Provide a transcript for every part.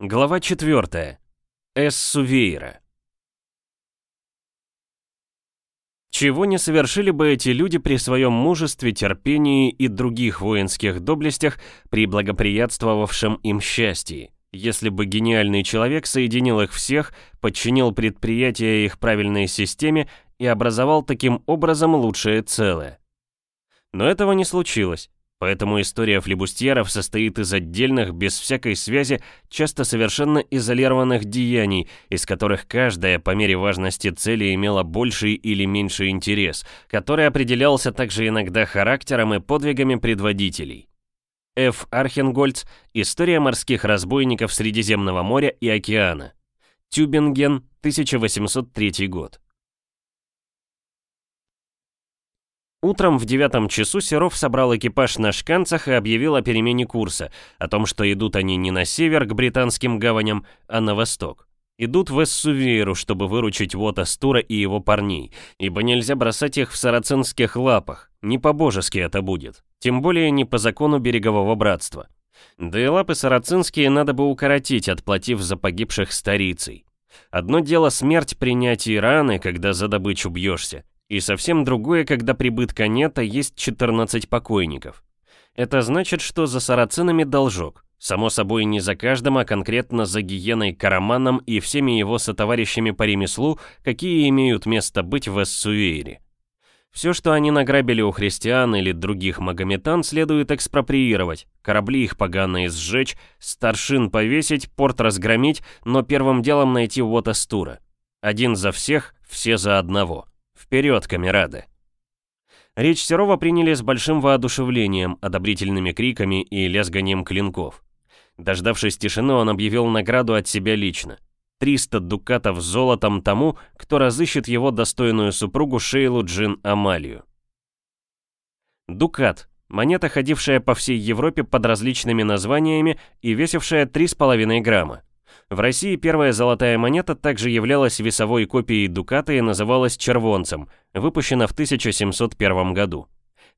Глава 4. Эссувейра. Чего не совершили бы эти люди при своем мужестве, терпении и других воинских доблестях при благоприятствовавшем им счастье, если бы гениальный человек соединил их всех, подчинил предприятия их правильной системе и образовал таким образом лучшее целое. Но этого не случилось. Поэтому история флебустьеров состоит из отдельных, без всякой связи, часто совершенно изолированных деяний, из которых каждая по мере важности цели имела больший или меньший интерес, который определялся также иногда характером и подвигами предводителей. Ф. Архенгольц «История морских разбойников Средиземного моря и океана». Тюбинген, 1803 год. Утром в девятом часу Серов собрал экипаж на шканцах и объявил о перемене курса, о том, что идут они не на север к британским гаваням, а на восток. Идут в Эссувейру, чтобы выручить Вота Стура и его парней, ибо нельзя бросать их в сарацинских лапах, не по-божески это будет, тем более не по закону берегового братства. Да и лапы сарацинские надо бы укоротить, отплатив за погибших старицей. Одно дело смерть принять и раны, когда за добычу бьешься, и совсем другое, когда прибытка нет, а есть 14 покойников. Это значит, что за сарацинами должок. Само собой, не за каждым, а конкретно за гиеной Караманом и всеми его сотоварищами по ремеслу, какие имеют место быть в Эссуэйре. Все, что они награбили у христиан или других магометан, следует экспроприировать, корабли их поганые сжечь, старшин повесить, порт разгромить, но первым делом найти Уотастура. Один за всех, все за одного. Вперед, камерады! Речь Серова приняли с большим воодушевлением, одобрительными криками и лязганием клинков. Дождавшись тишины, он объявил награду от себя лично. 300 дукатов золотом тому, кто разыщет его достойную супругу Шейлу Джин Амалию. Дукат – монета, ходившая по всей Европе под различными названиями и весившая 3,5 грамма. В России первая золотая монета также являлась весовой копией дуката и называлась червонцем, выпущена в 1701 году.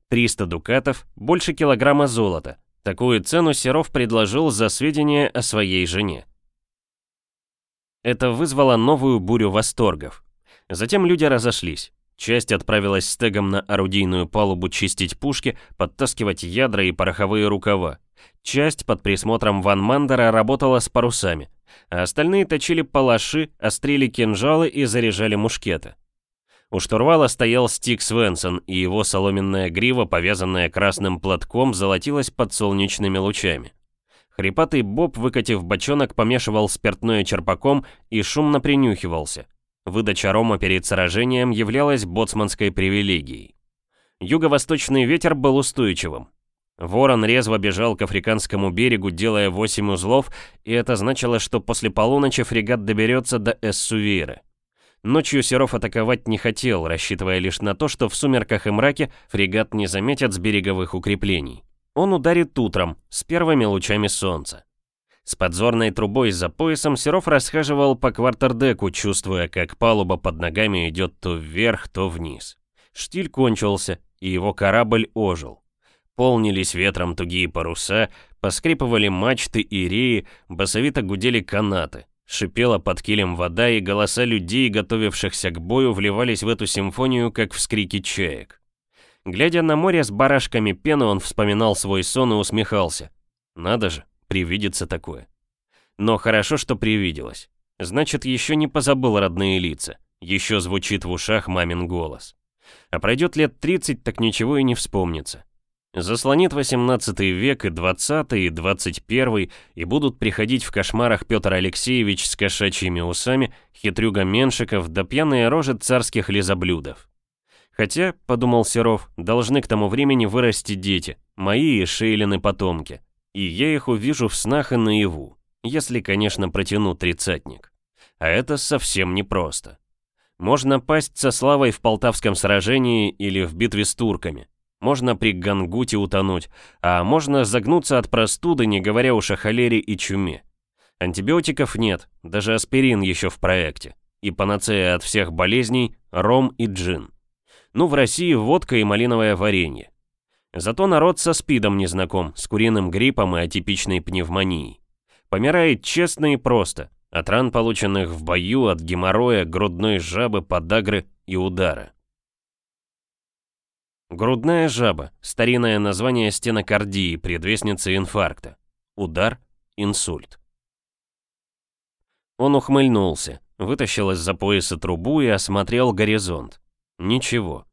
300 дукатов, больше килограмма золота. Такую цену Серов предложил за сведения о своей жене. Это вызвало новую бурю восторгов. Затем люди разошлись. Часть отправилась с тегом на орудийную палубу чистить пушки, подтаскивать ядра и пороховые рукава. Часть под присмотром Ван Мандера работала с парусами а остальные точили палаши, острили кинжалы и заряжали мушкеты. У штурвала стоял Стик Свенсон, и его соломенная грива, повязанная красным платком, золотилась под солнечными лучами. Хрипатый Боб, выкатив бочонок, помешивал спиртное черпаком и шумно принюхивался. Выдача рома перед сражением являлась боцманской привилегией. Юго-восточный ветер был устойчивым. Ворон резво бежал к африканскому берегу, делая 8 узлов, и это значило, что после полуночи фрегат доберется до Эссувейры. Ночью Серов атаковать не хотел, рассчитывая лишь на то, что в сумерках и мраке фрегат не заметят с береговых укреплений. Он ударит утром, с первыми лучами солнца. С подзорной трубой за поясом Серов расхаживал по квартердеку, чувствуя, как палуба под ногами идет то вверх, то вниз. Штиль кончился, и его корабль ожил. Полнились ветром тугие паруса, поскрипывали мачты и реи, басовито гудели канаты. Шипела под килем вода, и голоса людей, готовившихся к бою, вливались в эту симфонию, как вскрики чаек. Глядя на море с барашками пены, он вспоминал свой сон и усмехался. Надо же, привидится такое. Но хорошо, что привиделось. Значит, еще не позабыл родные лица. Еще звучит в ушах мамин голос. А пройдет лет 30, так ничего и не вспомнится. Заслонит 18 век и 20 и 21 и будут приходить в кошмарах Петр Алексеевич с кошачьими усами, хитрюга Меншиков да пьяные рожи царских лизоблюдов. Хотя, подумал Серов, должны к тому времени вырасти дети, мои и Шейлины потомки. И я их увижу в снах и наяву, если, конечно, протяну тридцатник. А это совсем непросто. Можно пасть со славой в Полтавском сражении или в битве с турками. Можно при гангуте утонуть, а можно загнуться от простуды, не говоря уж о холере и чуме. Антибиотиков нет, даже аспирин еще в проекте. И панацея от всех болезней – ром и джин. Ну, в России водка и малиновое варенье. Зато народ со спидом не знаком, с куриным гриппом и атипичной пневмонией. Помирает честно и просто, от ран, полученных в бою, от геморроя, грудной жабы, подагры и удара. Грудная жаба – старинное название стенокардии, предвестницы инфаркта. Удар – инсульт. Он ухмыльнулся, вытащил из-за пояса трубу и осмотрел горизонт. Ничего.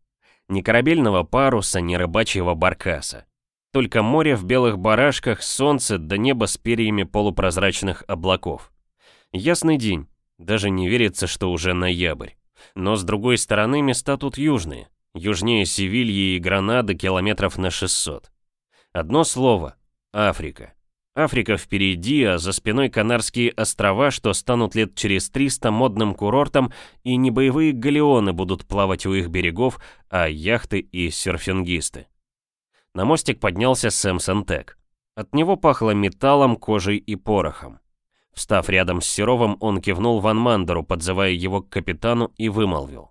Ни корабельного паруса, ни рыбачьего баркаса. Только море в белых барашках, солнце да небо с перьями полупрозрачных облаков. Ясный день, даже не верится, что уже ноябрь. Но с другой стороны места тут южные, южнее Севильи и Гранады километров на 600. Одно слово – Африка. Африка впереди, а за спиной Канарские острова, что станут лет через 300 модным курортом, и не боевые галеоны будут плавать у их берегов, а яхты и серфингисты. На мостик поднялся Сэм Сантек. От него пахло металлом, кожей и порохом. Встав рядом с Серовым, он кивнул Ван Мандеру, подзывая его к капитану, и вымолвил.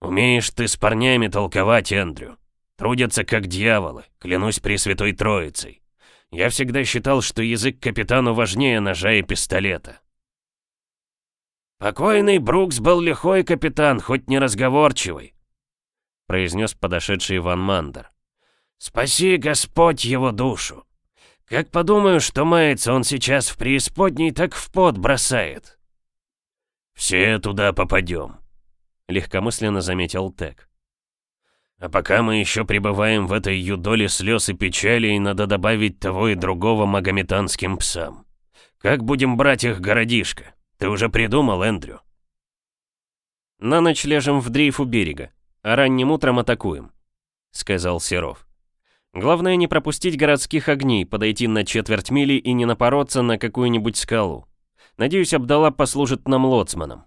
«Умеешь ты с парнями толковать, Эндрю. Трудятся как дьяволы, клянусь Пресвятой Троицей. Я всегда считал, что язык капитану важнее ножа и пистолета». «Покойный Брукс был лихой капитан, хоть не разговорчивый», произнес подошедший Ван Мандер. «Спаси, Господь, его душу! Как подумаю, что мается он сейчас в преисподней, так в пот бросает!» «Все туда попадем», — легкомысленно заметил Тек. «А пока мы еще пребываем в этой юдоле слез и печали, надо добавить того и другого магометанским псам. Как будем брать их городишко? Ты уже придумал, Эндрю?» «На ночь ляжем в дрейф у берега, а ранним утром атакуем», — сказал Серов. «Главное не пропустить городских огней, подойти на четверть мили и не напороться на какую-нибудь скалу. Надеюсь, Абдалла послужит нам лоцманом».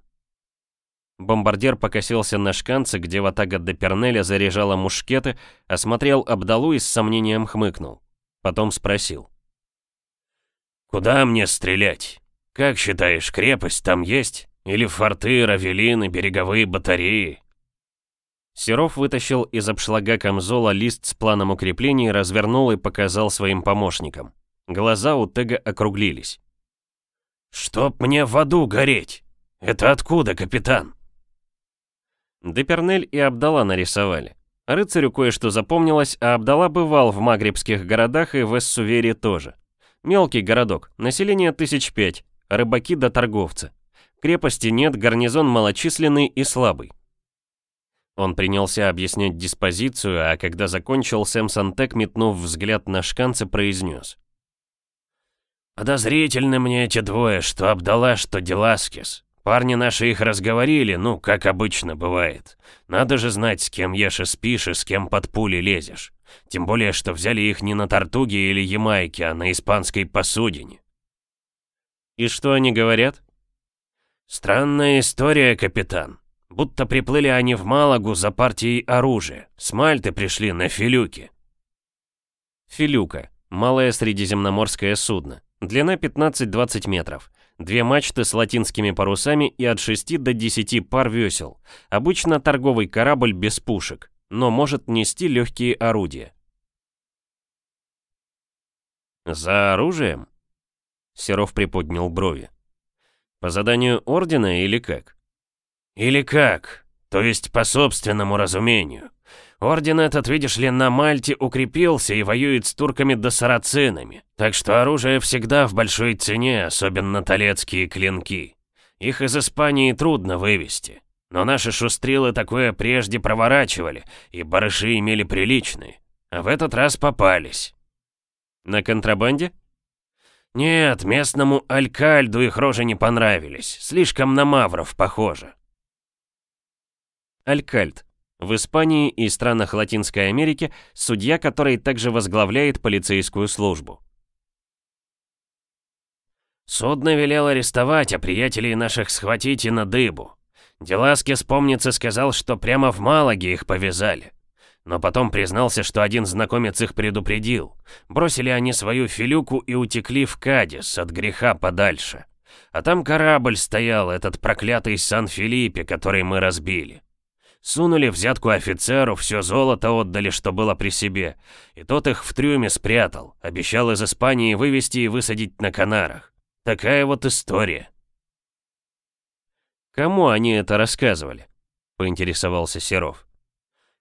Бомбардир покосился на шканцы, где ватага де Пернеля заряжала мушкеты, осмотрел Абдалу и с сомнением хмыкнул. Потом спросил. «Куда мне стрелять? Как считаешь, крепость там есть? Или форты, равелины, береговые батареи?» Серов вытащил из обшлага камзола лист с планом укреплений, развернул и показал своим помощникам. Глаза у Тега округлились. «Чтоб мне в аду гореть! Это откуда, капитан?» Депернель и Абдала нарисовали. Рыцарю кое-что запомнилось, а Абдала бывал в магрибских городах и в Эссувере тоже. Мелкий городок, население тысяч пять, рыбаки да торговцы. Крепости нет, гарнизон малочисленный и слабый. Он принялся объяснять диспозицию, а когда закончил, Сэм Сантек, метнув взгляд на шканцы, произнес. «Подозрительны мне эти двое, что Абдала, что Деласкис. Парни наши их разговорили, ну, как обычно бывает. Надо же знать, с кем ешь и спишь, и с кем под пули лезешь. Тем более, что взяли их не на Тартуге или Ямайке, а на испанской посудине. И что они говорят? Странная история, капитан. Будто приплыли они в Малагу за партией оружия. С Мальты пришли на Филюке. Филюка. Малое средиземноморское судно. Длина 15-20 метров. Две мачты с латинскими парусами и от 6 до 10 пар весел. Обычно торговый корабль без пушек, но может нести легкие орудия. «За оружием?» Серов приподнял брови. «По заданию ордена или как?» «Или как? То есть по собственному разумению. Орден этот, видишь ли, на Мальте укрепился и воюет с турками да сарацинами. Так что оружие всегда в большой цене, особенно талецкие клинки. Их из Испании трудно вывести. Но наши шустрилы такое прежде проворачивали, и барыши имели приличные. А в этот раз попались. На контрабанде? Нет, местному алькальду их рожи не понравились. Слишком на мавров похоже. Алькальд в Испании и странах Латинской Америки судья, который также возглавляет полицейскую службу. Судно велел арестовать, а приятелей наших схватить и на дыбу. Деласки, помнится, сказал, что прямо в Малаге их повязали. Но потом признался, что один знакомец их предупредил. Бросили они свою филюку и утекли в Кадис, от греха подальше. А там корабль стоял, этот проклятый Сан-Филиппе, который мы разбили. Сунули взятку офицеру, все золото отдали, что было при себе. И тот их в трюме спрятал, обещал из Испании вывести и высадить на Канарах. Такая вот история. Кому они это рассказывали? Поинтересовался Серов.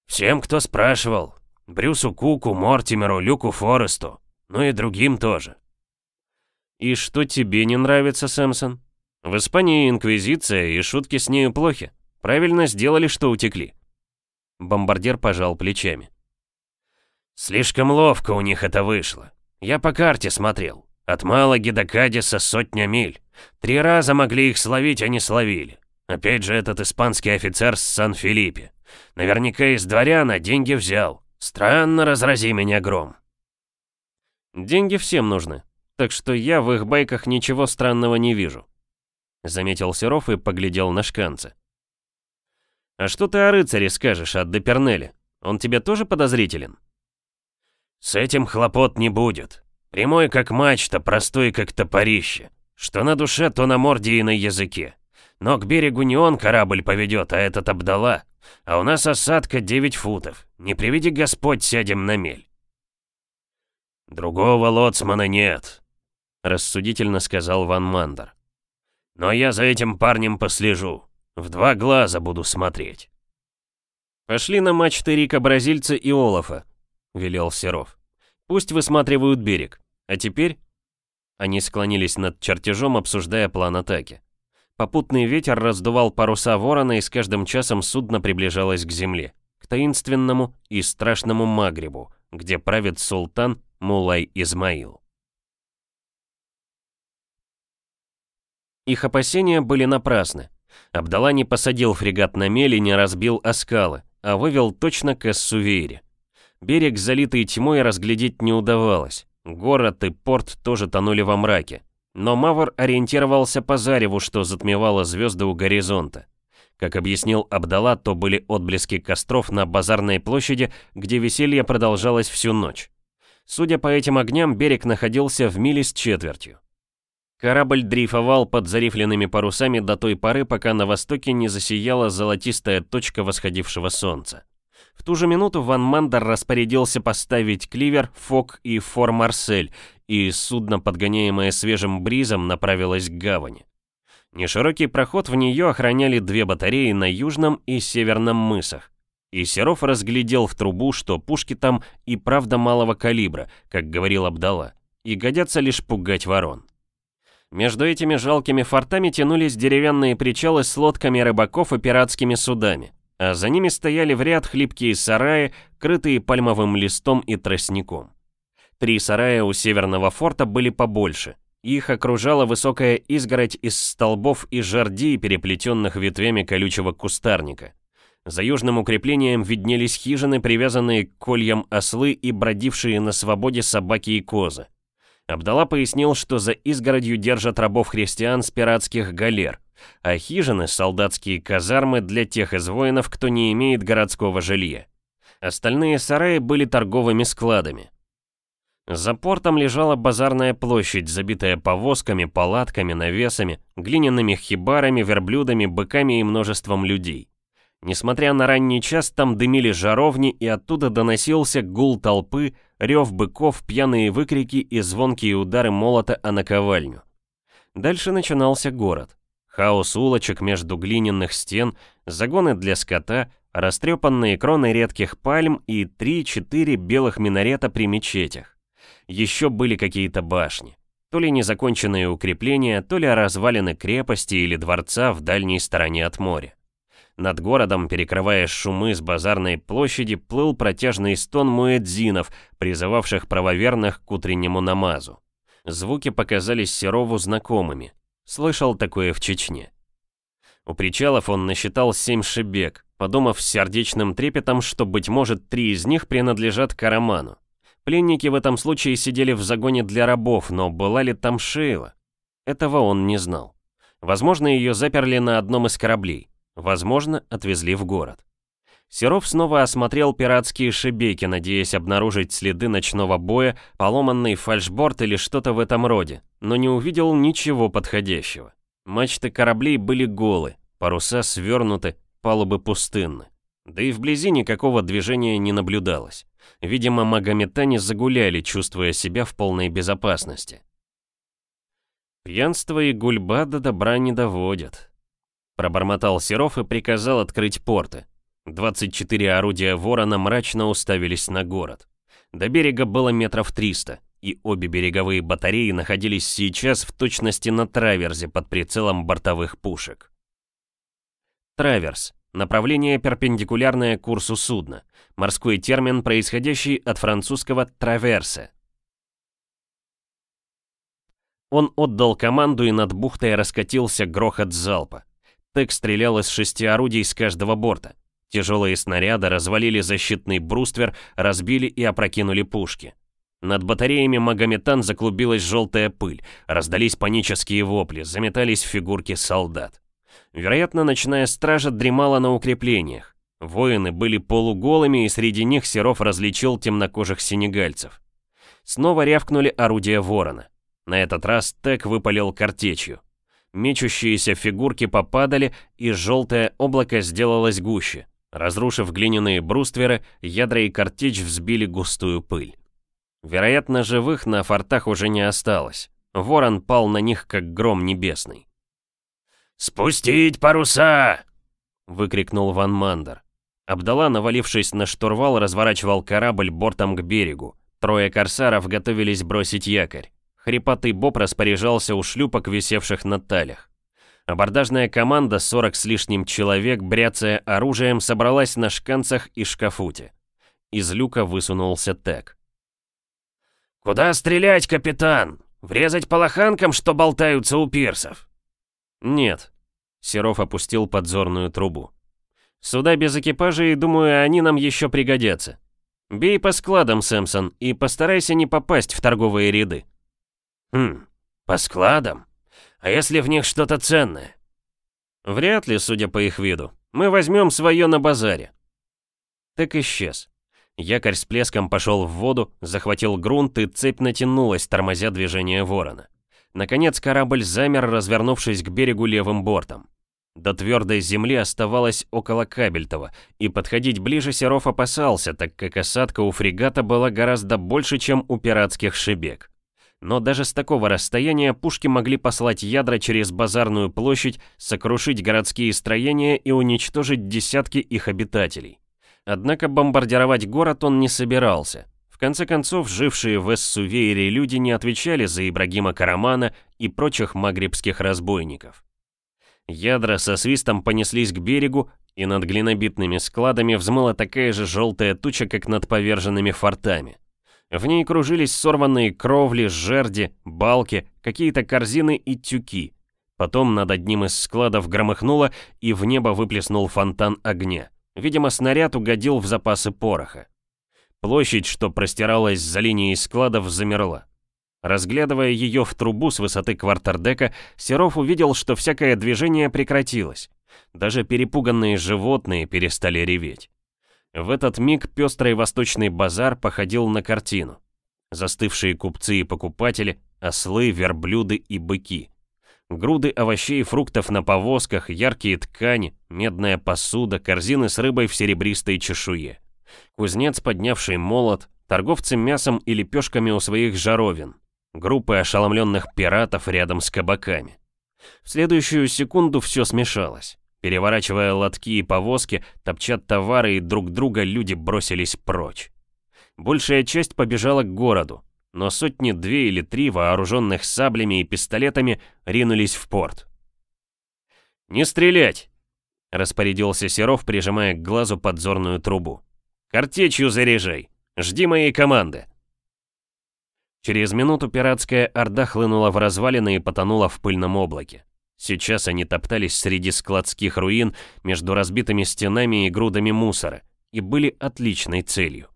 Всем, кто спрашивал. Брюсу Куку, Мортимеру, Люку Форесту. Ну и другим тоже. И что тебе не нравится, Сэмсон? В Испании инквизиция, и шутки с нею плохи. Правильно сделали, что утекли. Бомбардир пожал плечами. Слишком ловко у них это вышло. Я по карте смотрел. От Малаги до Кадиса сотня миль. Три раза могли их словить, а не словили. Опять же этот испанский офицер с Сан-Филиппе. Наверняка из дворяна деньги взял. Странно, разрази меня гром. Деньги всем нужны, так что я в их байках ничего странного не вижу. Заметил Серов и поглядел на шканцы. «А что ты о рыцаре скажешь, о Депернеле? Он тебе тоже подозрителен?» «С этим хлопот не будет. Прямой как мачта, простой как топорище. Что на душе, то на морде и на языке. Но к берегу не он корабль поведет, а этот Абдала. А у нас осадка 9 футов. Не приведи Господь, сядем на мель». «Другого лоцмана нет», — рассудительно сказал Ван Мандер. «Но я за этим парнем послежу. В два глаза буду смотреть. «Пошли на мачты Рика Бразильца и Олафа», — велел Серов. «Пусть высматривают берег. А теперь...» Они склонились над чертежом, обсуждая план атаки. Попутный ветер раздувал паруса ворона, и с каждым часом судно приближалось к земле, к таинственному и страшному Магрибу, где правит султан Мулай Измаил. Их опасения были напрасны. Абдала не посадил фрегат на мели, не разбил оскалы, а вывел точно к Эссувейре. Берег, залитый тьмой, разглядеть не удавалось. Город и порт тоже тонули во мраке. Но Мавр ориентировался по зареву, что затмевало звезды у горизонта. Как объяснил Абдала, то были отблески костров на базарной площади, где веселье продолжалось всю ночь. Судя по этим огням, берег находился в миле с четвертью. Корабль дрейфовал под зарифленными парусами до той поры, пока на востоке не засияла золотистая точка восходившего солнца. В ту же минуту Ван Мандер распорядился поставить кливер, фок и фор Марсель, и судно, подгоняемое свежим бризом, направилось к гавани. Неширокий проход в нее охраняли две батареи на южном и северном мысах. И Серов разглядел в трубу, что пушки там и правда малого калибра, как говорил Абдала, и годятся лишь пугать ворон. Между этими жалкими фортами тянулись деревянные причалы с лодками рыбаков и пиратскими судами, а за ними стояли в ряд хлипкие сараи, крытые пальмовым листом и тростником. Три сарая у северного форта были побольше. Их окружала высокая изгородь из столбов и жерди, переплетенных ветвями колючего кустарника. За южным укреплением виднелись хижины, привязанные к кольям ослы и бродившие на свободе собаки и козы. Абдала пояснил, что за изгородью держат рабов-христиан с пиратских галер, а хижины — солдатские казармы для тех из воинов, кто не имеет городского жилья. Остальные сараи были торговыми складами. За портом лежала базарная площадь, забитая повозками, палатками, навесами, глиняными хибарами, верблюдами, быками и множеством людей. Несмотря на ранний час, там дымили жаровни, и оттуда доносился гул толпы, рев быков, пьяные выкрики и звонкие удары молота о наковальню. Дальше начинался город. Хаос улочек между глиняных стен, загоны для скота, растрепанные кроны редких пальм и три-четыре белых минарета при мечетях. Еще были какие-то башни. То ли незаконченные укрепления, то ли развалины крепости или дворца в дальней стороне от моря. Над городом, перекрывая шумы с базарной площади, плыл протяжный стон муэдзинов, призывавших правоверных к утреннему намазу. Звуки показались Серову знакомыми. Слышал такое в Чечне. У причалов он насчитал семь шибек, подумав с сердечным трепетом, что, быть может, три из них принадлежат Караману. Пленники в этом случае сидели в загоне для рабов, но была ли там Шейла? Этого он не знал. Возможно, ее заперли на одном из кораблей. Возможно, отвезли в город. Серов снова осмотрел пиратские шибеки, надеясь обнаружить следы ночного боя, поломанный фальшборд или что-то в этом роде, но не увидел ничего подходящего. Мачты кораблей были голы, паруса свернуты, палубы пустынны. Да и вблизи никакого движения не наблюдалось. Видимо, магометане загуляли, чувствуя себя в полной безопасности. «Пьянство и гульба до добра не доводят», — пробормотал Серов и приказал открыть порты. 24 орудия «Ворона» мрачно уставились на город. До берега было метров 300, и обе береговые батареи находились сейчас в точности на траверзе под прицелом бортовых пушек. Траверс — направление перпендикулярное курсу судна, морской термин, происходящий от французского «траверсе». Он отдал команду, и над бухтой раскатился грохот залпа. Тек стрелял из шести орудий с каждого борта. Тяжелые снаряды развалили защитный бруствер, разбили и опрокинули пушки. Над батареями Магометан заклубилась желтая пыль, раздались панические вопли, заметались фигурки солдат. Вероятно, ночная стража дремала на укреплениях. Воины были полуголыми, и среди них Серов различил темнокожих сенегальцев. Снова рявкнули орудия ворона. На этот раз Тек выпалил картечью. Мечущиеся фигурки попадали, и желтое облако сделалось гуще. Разрушив глиняные брустверы, ядра и картечь взбили густую пыль. Вероятно, живых на фортах уже не осталось. Ворон пал на них, как гром небесный. «Спустить паруса!» — выкрикнул Ван Мандер. Абдала, навалившись на штурвал, разворачивал корабль бортом к берегу. Трое корсаров готовились бросить якорь. Хрипатый Боб распоряжался у шлюпок, висевших на талях. Абордажная команда, 40 с лишним человек, бряцая оружием, собралась на шканцах и шкафуте. Из люка высунулся Тек. «Куда стрелять, капитан? Врезать по лоханкам, что болтаются у пирсов?» «Нет». Серов опустил подзорную трубу. «Суда без экипажа, и думаю, они нам еще пригодятся. Бей по складам, Сэмсон, и постарайся не попасть в торговые ряды». «Хм, по складам? А если в них что-то ценное?» «Вряд ли, судя по их виду. Мы возьмем свое на базаре». Так исчез. Якорь с плеском пошел в воду, захватил грунт, и цепь натянулась, тормозя движение ворона. Наконец корабль замер, развернувшись к берегу левым бортом. До твердой земли оставалось около Кабельтова, и подходить ближе Серов опасался, так как осадка у фрегата была гораздо больше, чем у пиратских шибек. Но даже с такого расстояния пушки могли послать ядра через базарную площадь, сокрушить городские строения и уничтожить десятки их обитателей. Однако бомбардировать город он не собирался. В конце концов, жившие в Эссувейре люди не отвечали за Ибрагима Карамана и прочих магрибских разбойников. Ядра со свистом понеслись к берегу, и над глинобитными складами взмыла такая же желтая туча, как над поверженными фортами. В ней кружились сорванные кровли, жерди, балки, какие-то корзины и тюки. Потом над одним из складов громыхнуло, и в небо выплеснул фонтан огня. Видимо, снаряд угодил в запасы пороха. Площадь, что простиралась за линией складов, замерла. Разглядывая ее в трубу с высоты квартердека, Серов увидел, что всякое движение прекратилось. Даже перепуганные животные перестали реветь. В этот миг пестрый восточный базар походил на картину. Застывшие купцы и покупатели, ослы, верблюды и быки. Груды овощей и фруктов на повозках, яркие ткани, медная посуда, корзины с рыбой в серебристой чешуе. Кузнец, поднявший молот, торговцы мясом и лепешками у своих жаровин. Группы ошеломленных пиратов рядом с кабаками. В следующую секунду все смешалось. Переворачивая лотки и повозки, топчат товары и друг друга люди бросились прочь. Большая часть побежала к городу, но сотни две или три вооруженных саблями и пистолетами ринулись в порт. «Не стрелять!» — распорядился Серов, прижимая к глазу подзорную трубу. «Картечью заряжай! Жди моей команды!» Через минуту пиратская орда хлынула в развалины и потонула в пыльном облаке. Сейчас они топтались среди складских руин между разбитыми стенами и грудами мусора и были отличной целью.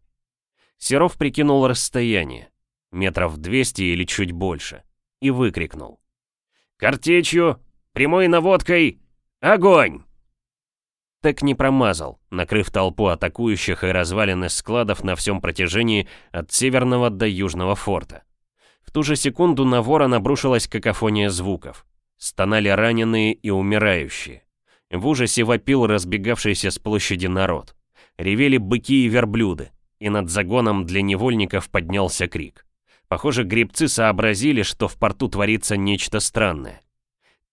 Серов прикинул расстояние метров 200 или чуть больше, и выкрикнул. «Картечью! Прямой наводкой! Огонь!» Так не промазал, накрыв толпу атакующих и развалины складов на всем протяжении от северного до южного форта. В ту же секунду на ворон обрушилась какофония звуков. Стонали раненые и умирающие. В ужасе вопил разбегавшийся с площади народ. Ревели быки и верблюды, и над загоном для невольников поднялся крик. Похоже, гребцы сообразили, что в порту творится нечто странное.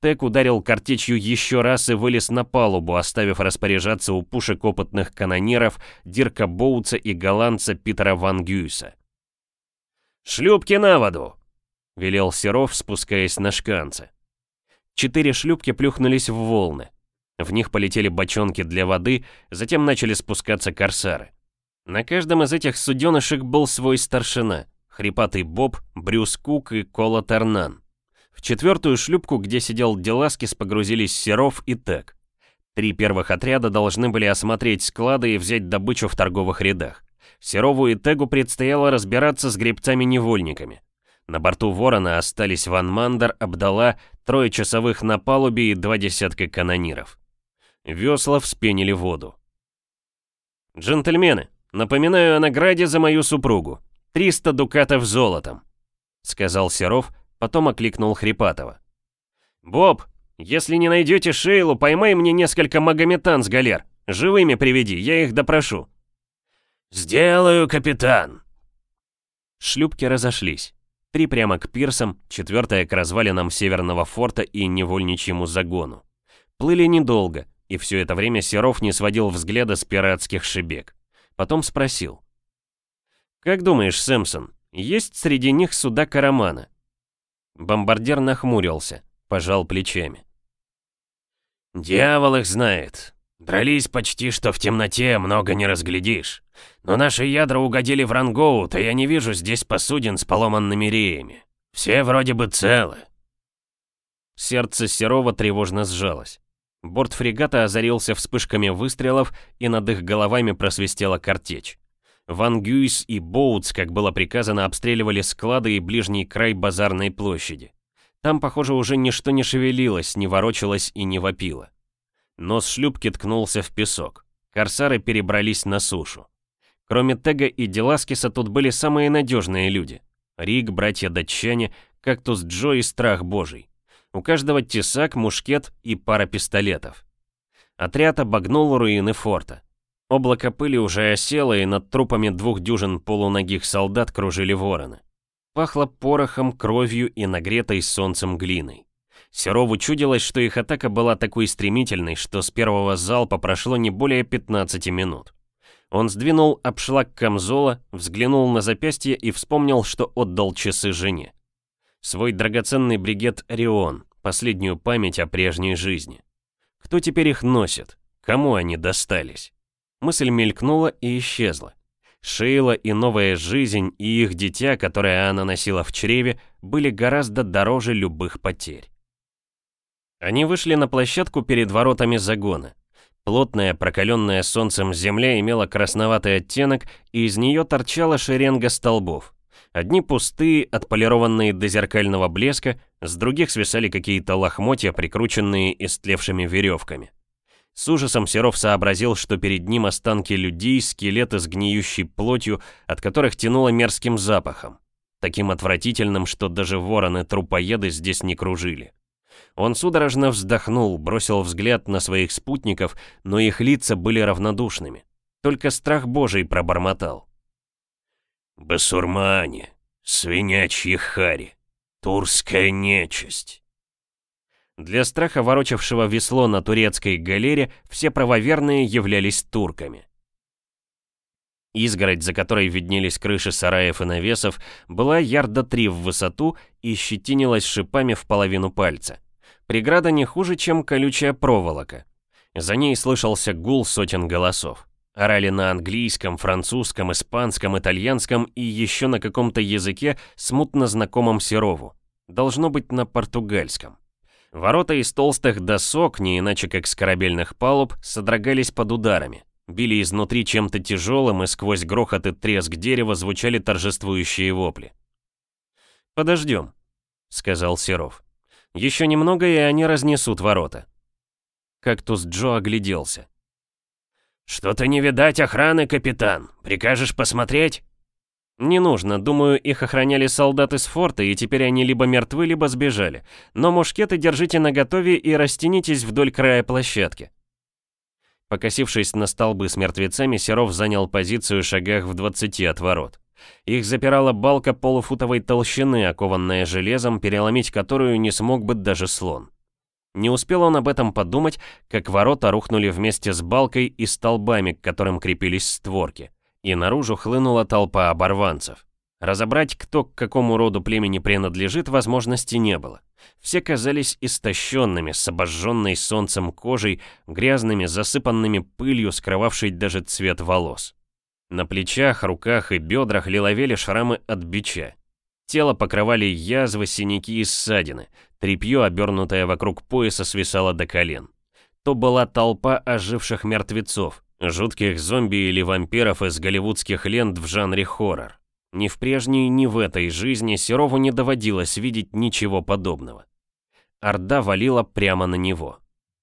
Тек ударил картечью еще раз и вылез на палубу, оставив распоряжаться у пушек опытных канониров Дирка Боутса и голландца Питера Ван Гюйса. «Шлюпки на воду!» — велел Серов, спускаясь на шканцы. Четыре шлюпки плюхнулись в волны. В них полетели бочонки для воды, затем начали спускаться корсары. На каждом из этих суденышек был свой старшина — Хрипатый Боб, Брюс Кук и Кола Тернан. В четвертую шлюпку, где сидел Деласкис, погрузились Серов и Тек. Три первых отряда должны были осмотреть склады и взять добычу в торговых рядах. Серову и Тегу предстояло разбираться с гребцами-невольниками. На борту Ворона остались Ван Мандер, Абдала, трое часовых на палубе и два десятка канониров. Весла вспенили воду. «Джентльмены, напоминаю о награде за мою супругу. 300 дукатов золотом», — сказал Серов, Потом окликнул Хрипатова. «Боб, если не найдете Шейлу, поймай мне несколько магометан с галер. Живыми приведи, я их допрошу». «Сделаю, капитан!» Шлюпки разошлись. Три прямо к пирсам, четвертая к развалинам северного форта и невольничьему загону. Плыли недолго, и все это время Серов не сводил взгляда с пиратских шибек. Потом спросил. «Как думаешь, Сэмпсон, есть среди них суда Карамана?» Бомбардир нахмурился, пожал плечами. «Дьявол их знает. Дрались почти что в темноте, много не разглядишь. Но наши ядра угодили в Рангоут, и я не вижу здесь посудин с поломанными реями. Все вроде бы целы». Сердце Серова тревожно сжалось. Борт фрегата озарился вспышками выстрелов, и над их головами просвистела картечь. Ван Гюйс и Боутс, как было приказано, обстреливали склады и ближний край базарной площади. Там, похоже, уже ничто не шевелилось, не ворочалось и не вопило. Нос шлюпки ткнулся в песок. Корсары перебрались на сушу. Кроме Тега и Деласкиса тут были самые надежные люди. Рик, братья-датчане, Кактус Джо и Страх Божий. У каждого тесак, мушкет и пара пистолетов. Отряд обогнул руины форта. Облако пыли уже осело, и над трупами двух дюжин полуногих солдат кружили вороны. Пахло порохом, кровью и нагретой солнцем глиной. Серову чудилось, что их атака была такой стремительной, что с первого залпа прошло не более 15 минут. Он сдвинул обшлаг камзола, взглянул на запястье и вспомнил, что отдал часы жене. Свой драгоценный бригет Рион, последнюю память о прежней жизни. Кто теперь их носит? Кому они достались? Мысль мелькнула и исчезла. Шейла и новая жизнь, и их дитя, которое она носила в чреве, были гораздо дороже любых потерь. Они вышли на площадку перед воротами загона. Плотная, прокаленная солнцем земля имела красноватый оттенок, и из нее торчала шеренга столбов. Одни пустые, отполированные до зеркального блеска, с других свисали какие-то лохмотья, прикрученные истлевшими веревками. С ужасом Серов сообразил, что перед ним останки людей, скелеты с гниющей плотью, от которых тянуло мерзким запахом. Таким отвратительным, что даже вороны-трупоеды здесь не кружили. Он судорожно вздохнул, бросил взгляд на своих спутников, но их лица были равнодушными. Только страх божий пробормотал. «Басурмане, свинячьи хари, турская нечисть». Для страха ворочавшего весло на турецкой галере все правоверные являлись турками. Изгородь, за которой виднелись крыши сараев и навесов, была ярда три в высоту и щетинилась шипами в половину пальца. Преграда не хуже, чем колючая проволока. За ней слышался гул сотен голосов. Орали на английском, французском, испанском, итальянском и еще на каком-то языке, смутно знакомом Серову. Должно быть на португальском. Ворота из толстых досок, не иначе как с корабельных палуб, содрогались под ударами. Били изнутри чем-то тяжелым, и сквозь грохот и треск дерева звучали торжествующие вопли. «Подождем», — сказал Серов. «Еще немного, и они разнесут ворота». Кактус Джо огляделся. «Что-то не видать охраны, капитан. Прикажешь посмотреть?» «Не нужно, думаю, их охраняли солдаты с форта, и теперь они либо мертвы, либо сбежали. Но мушкеты держите наготове и растянитесь вдоль края площадки». Покосившись на столбы с мертвецами, Серов занял позицию шагах в 20 от ворот. Их запирала балка полуфутовой толщины, окованная железом, переломить которую не смог бы даже слон. Не успел он об этом подумать, как ворота рухнули вместе с балкой и столбами, к которым крепились створки, и наружу хлынула толпа оборванцев. Разобрать, кто к какому роду племени принадлежит, возможности не было. Все казались истощенными, с обожженной солнцем кожей, грязными, засыпанными пылью, скрывавшей даже цвет волос. На плечах, руках и бедрах лиловели шрамы от бича. Тело покрывали язвы, синяки и ссадины. Трепье, обернутое вокруг пояса, свисало до колен. То была толпа оживших мертвецов, жутких зомби или вампиров из голливудских лент в жанре хоррор. Ни в прежней, ни в этой жизни Серову не доводилось видеть ничего подобного. Орда валила прямо на него.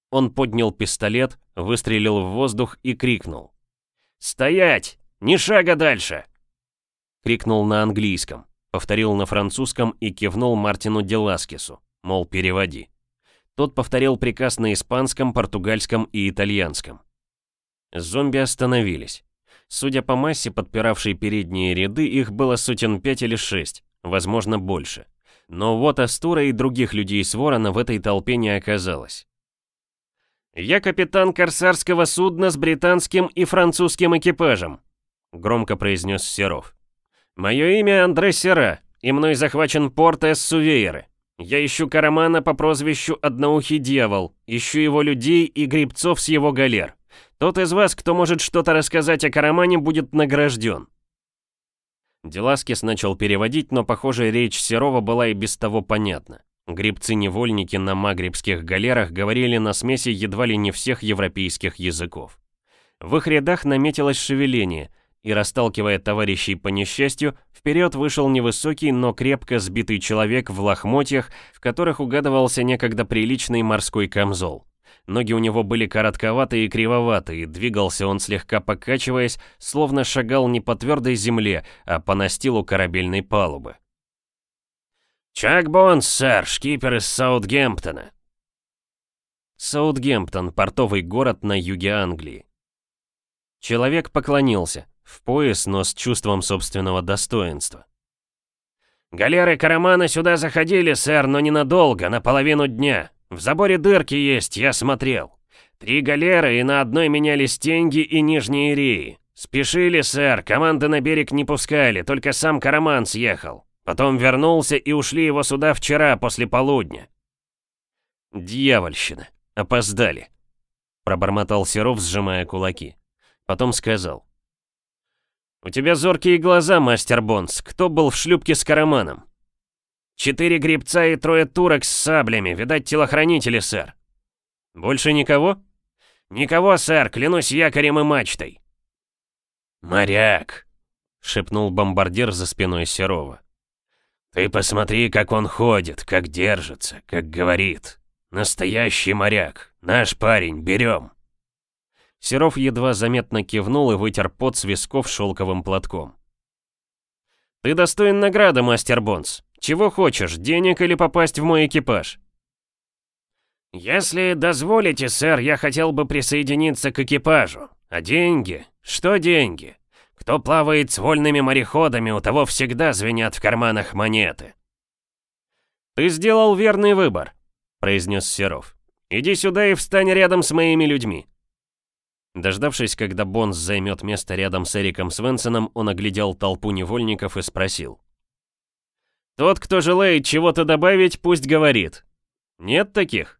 Он поднял пистолет, выстрелил в воздух и крикнул. «Стоять! Ни шага дальше!» Крикнул на английском, повторил на французском и кивнул Мартину Деласкесу, мол, переводи. Тот повторил приказ на испанском, португальском и итальянском. Зомби остановились. Судя по массе, подпиравшей передние ряды, их было сотен пять или шесть, возможно, больше. Но вот Астура и других людей с Ворона в этой толпе не оказалось. «Я капитан корсарского судна с британским и французским экипажем», громко произнес Серов. «Мое имя Андре Сера, и мной захвачен порт Эс-Сувейры. Я ищу Карамана по прозвищу Одноухий Дьявол, ищу его людей и грибцов с его галер. Тот из вас, кто может что-то рассказать о Карамане, будет награжден. Деласкис начал переводить, но, похоже, речь Серова была и без того понятна. Гребцы-невольники на магрибских галерах говорили на смеси едва ли не всех европейских языков. В их рядах наметилось шевеление, и, расталкивая товарищей по несчастью, вперед вышел невысокий, но крепко сбитый человек в лохмотьях, в которых угадывался некогда приличный морской камзол. Ноги у него были коротковатые и кривоватые, двигался он слегка покачиваясь, словно шагал не по твердой земле, а по настилу корабельной палубы. «Чак Бонс, сэр, шкипер из Саутгемптона». Саутгемптон, портовый город на юге Англии. Человек поклонился, в пояс, но с чувством собственного достоинства. «Галеры Карамана сюда заходили, сэр, но ненадолго, на половину дня. В заборе дырки есть, я смотрел. Три галеры, и на одной менялись тенги и нижние реи. Спешили, сэр, команды на берег не пускали, только сам Караман съехал. Потом вернулся и ушли его сюда вчера, после полудня. Дьявольщина. Опоздали. Пробормотал Серов, сжимая кулаки. Потом сказал. «У тебя зоркие глаза, мастер Бонс. Кто был в шлюпке с Караманом?» Четыре гребца и трое турок с саблями, видать, телохранители, сэр. Больше никого? Никого, сэр, клянусь якорем и мачтой. Моряк, шепнул бомбардир за спиной Серова. Ты посмотри, как он ходит, как держится, как говорит. Настоящий моряк, наш парень, берем. Серов едва заметно кивнул и вытер пот с висков шелковым платком. «Ты достоин награды, мастер Бонс. Чего хочешь, денег или попасть в мой экипаж?» «Если дозволите, сэр, я хотел бы присоединиться к экипажу. А деньги? Что деньги? Кто плавает с вольными мореходами, у того всегда звенят в карманах монеты». «Ты сделал верный выбор», — произнес Серов. «Иди сюда и встань рядом с моими людьми». Дождавшись, когда Бонс займет место рядом с Эриком Свенсоном, он оглядел толпу невольников и спросил. Тот, кто желает чего-то добавить, пусть говорит. Нет таких?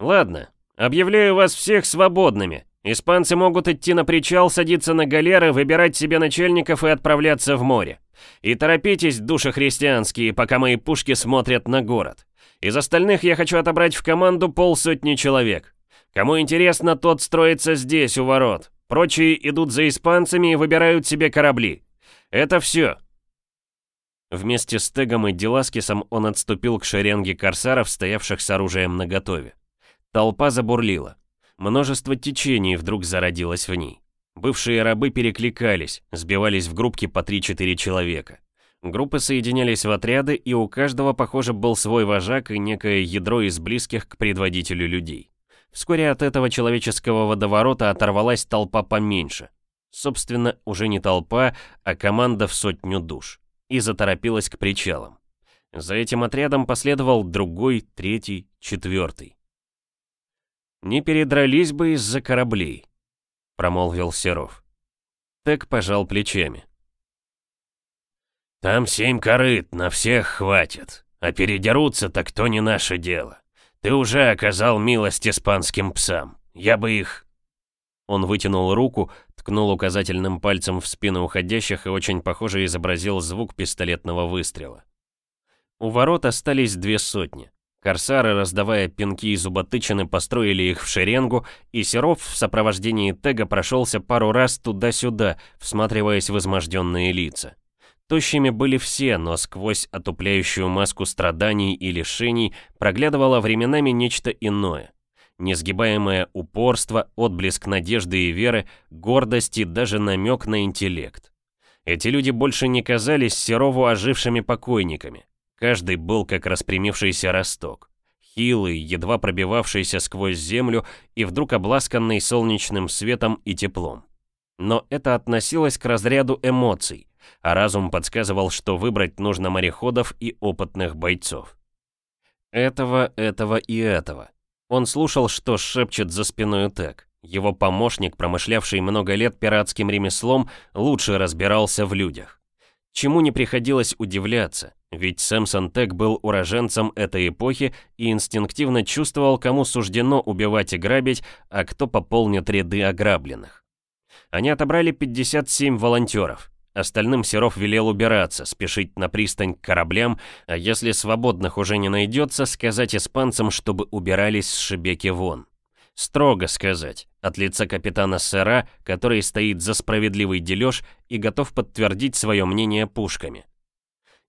Ладно, объявляю вас всех свободными. Испанцы могут идти на причал, садиться на галеры, выбирать себе начальников и отправляться в море. И торопитесь, души христианские, пока мои пушки смотрят на город. Из остальных я хочу отобрать в команду полсотни человек. Кому интересно, тот строится здесь, у ворот. Прочие идут за испанцами и выбирают себе корабли. Это все. Вместе с Тегом и Деласкисом он отступил к шеренге корсаров, стоявших с оружием наготове. Толпа забурлила. Множество течений вдруг зародилось в ней. Бывшие рабы перекликались, сбивались в группки по 3-4 человека. Группы соединялись в отряды, и у каждого, похоже, был свой вожак и некое ядро из близких к предводителю людей. Вскоре от этого человеческого водоворота оторвалась толпа поменьше. Собственно, уже не толпа, а команда в сотню душ. И заторопилась к причалам. За этим отрядом последовал другой, третий, четвертый. «Не передрались бы из-за кораблей», — промолвил Серов. Тек пожал плечами. «Там семь корыт, на всех хватит. А передерутся, так то не наше дело. Ты уже оказал милость испанским псам. Я бы их...» Он вытянул руку, ткнул указательным пальцем в спину уходящих и очень похоже изобразил звук пистолетного выстрела. У ворот остались две сотни. Корсары, раздавая пинки и зуботычины, построили их в шеренгу, и Серов в сопровождении Тега прошелся пару раз туда-сюда, всматриваясь в изможденные лица. Тощими были все, но сквозь отупляющую маску страданий и лишений проглядывало временами нечто иное. Несгибаемое упорство, отблеск надежды и веры, гордости, даже намек на интеллект. Эти люди больше не казались Серову ожившими покойниками. Каждый был как распрямившийся росток. Хилый, едва пробивавшийся сквозь землю и вдруг обласканный солнечным светом и теплом. Но это относилось к разряду эмоций, а разум подсказывал, что выбрать нужно мореходов и опытных бойцов. Этого, этого и этого. Он слушал, что шепчет за спиной Тек. Его помощник, промышлявший много лет пиратским ремеслом, лучше разбирался в людях. Чему не приходилось удивляться, ведь Сэмсон Тек был уроженцем этой эпохи и инстинктивно чувствовал, кому суждено убивать и грабить, а кто пополнит ряды ограбленных. Они отобрали 57 волонтеров. Остальным Серов велел убираться, спешить на пристань к кораблям, а если свободных уже не найдется, сказать испанцам, чтобы убирались с Шебеки вон. Строго сказать, от лица капитана Сера, который стоит за справедливый дележ и готов подтвердить свое мнение пушками.